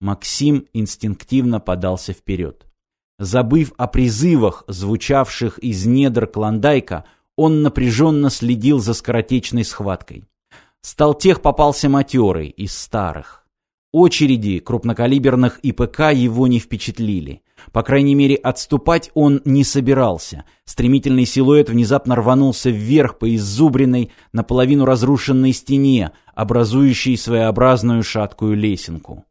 Максим инстинктивно подался вперед. Забыв о призывах, звучавших из недр Клондайка, он напряженно следил за скоротечной схваткой. Сталтех попался матерый, из старых. Очереди крупнокалиберных ИПК его не впечатлили. По крайней мере, отступать он не собирался. Стремительный силуэт внезапно рванулся вверх по иззубренной, наполовину разрушенной стене, образующей своеобразную шаткую лесенку.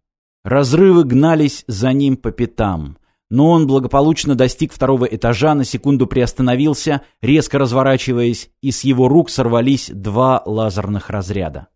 Разрывы гнались за ним по пятам. Но он благополучно достиг второго этажа, на секунду приостановился, резко разворачиваясь, и с его рук сорвались два лазерных разряда.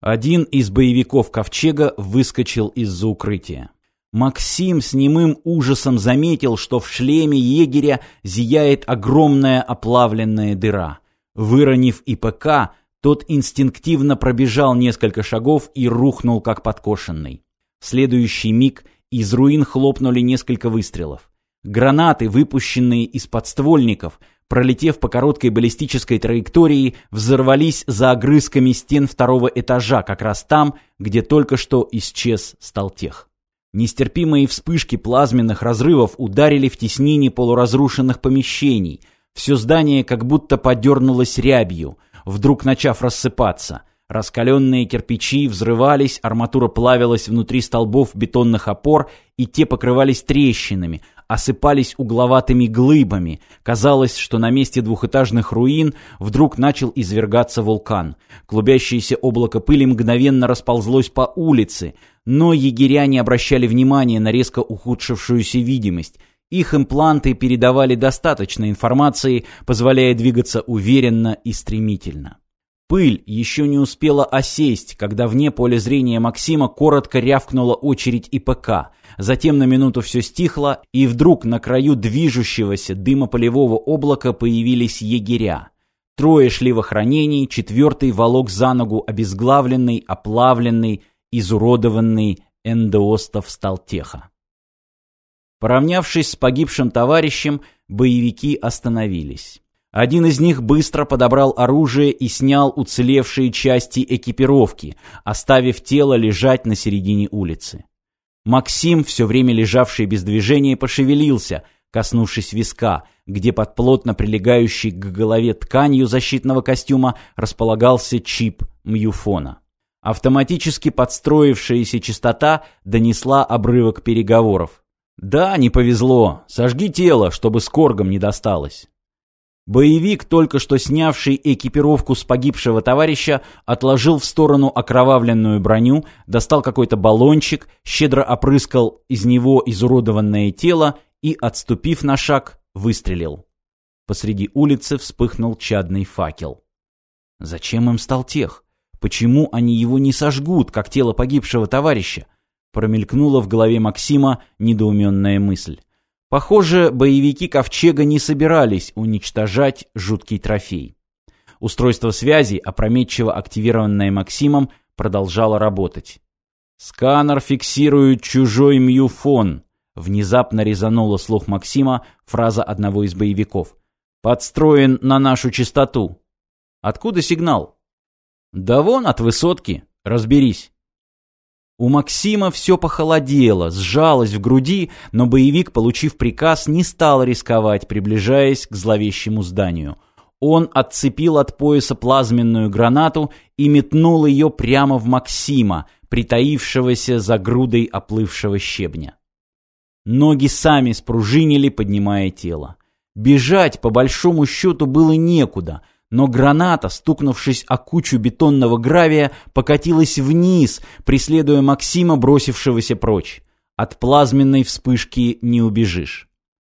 Один из боевиков Ковчега выскочил из-за укрытия. Максим с немым ужасом заметил, что в шлеме егеря зияет огромная оплавленная дыра. Выронив ИПК, тот инстинктивно пробежал несколько шагов и рухнул как подкошенный. В следующий миг из руин хлопнули несколько выстрелов. Гранаты, выпущенные из подствольников, пролетев по короткой баллистической траектории, взорвались за огрызками стен второго этажа, как раз там, где только что исчез Сталтех. Нестерпимые вспышки плазменных разрывов ударили в теснине полуразрушенных помещений. Все здание как будто подернулось рябью, вдруг начав рассыпаться. Раскаленные кирпичи взрывались, арматура плавилась внутри столбов бетонных опор, и те покрывались трещинами, осыпались угловатыми глыбами. Казалось, что на месте двухэтажных руин вдруг начал извергаться вулкан. Клубящееся облако пыли мгновенно расползлось по улице, но егеря не обращали внимания на резко ухудшившуюся видимость. Их импланты передавали достаточно информации, позволяя двигаться уверенно и стремительно. Пыль еще не успела осесть, когда вне поля зрения Максима коротко рявкнула очередь ИПК. Затем на минуту все стихло, и вдруг на краю движущегося дымополевого облака появились егеря. Трое шли в охранении, четвертый волок за ногу обезглавленный, оплавленный, изуродованный эндоостов Сталтеха. Поравнявшись с погибшим товарищем, боевики остановились. Один из них быстро подобрал оружие и снял уцелевшие части экипировки, оставив тело лежать на середине улицы. Максим, все время лежавший без движения, пошевелился, коснувшись виска, где под плотно прилегающей к голове тканью защитного костюма располагался чип мюфона. Автоматически подстроившаяся частота донесла обрывок переговоров. «Да, не повезло. Сожги тело, чтобы с коргом не досталось». Боевик, только что снявший экипировку с погибшего товарища, отложил в сторону окровавленную броню, достал какой-то баллончик, щедро опрыскал из него изуродованное тело и, отступив на шаг, выстрелил. Посреди улицы вспыхнул чадный факел. Зачем им стал тех? Почему они его не сожгут, как тело погибшего товарища? Промелькнула в голове Максима недоуменная мысль. Похоже, боевики Ковчега не собирались уничтожать жуткий трофей. Устройство связи, опрометчиво активированное Максимом, продолжало работать. «Сканер фиксирует чужой мюфон», — внезапно резанула слух Максима фраза одного из боевиков. «Подстроен на нашу частоту». «Откуда сигнал?» «Да вон от высотки. Разберись». У Максима все похолодело, сжалось в груди, но боевик, получив приказ, не стал рисковать, приближаясь к зловещему зданию. Он отцепил от пояса плазменную гранату и метнул ее прямо в Максима, притаившегося за грудой оплывшего щебня. Ноги сами спружинили, поднимая тело. Бежать, по большому счету, было некуда — но граната, стукнувшись о кучу бетонного гравия, покатилась вниз, преследуя Максима, бросившегося прочь. От плазменной вспышки не убежишь.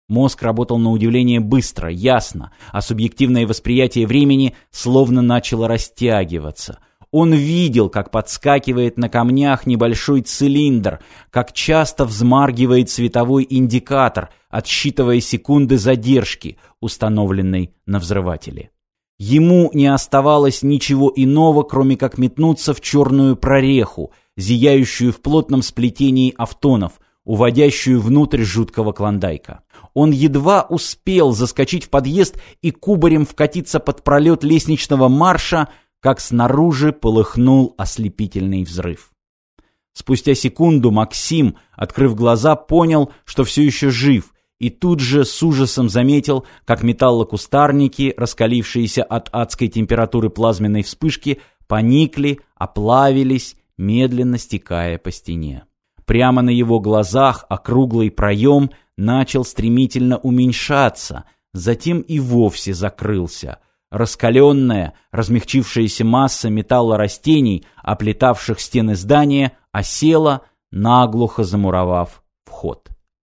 Мозг работал на удивление быстро, ясно, а субъективное восприятие времени словно начало растягиваться. Он видел, как подскакивает на камнях небольшой цилиндр, как часто взмаргивает световой индикатор, отсчитывая секунды задержки, установленной на взрывателе. Ему не оставалось ничего иного, кроме как метнуться в черную прореху, зияющую в плотном сплетении автонов, уводящую внутрь жуткого клондайка. Он едва успел заскочить в подъезд и кубарем вкатиться под пролет лестничного марша, как снаружи полыхнул ослепительный взрыв. Спустя секунду Максим, открыв глаза, понял, что все еще жив, и тут же с ужасом заметил, как металлокустарники, раскалившиеся от адской температуры плазменной вспышки, поникли, оплавились, медленно стекая по стене. Прямо на его глазах округлый проем начал стремительно уменьшаться, затем и вовсе закрылся. Раскаленная, размягчившаяся масса металла растений, оплетавших стены здания, осела, наглухо замуровав вход.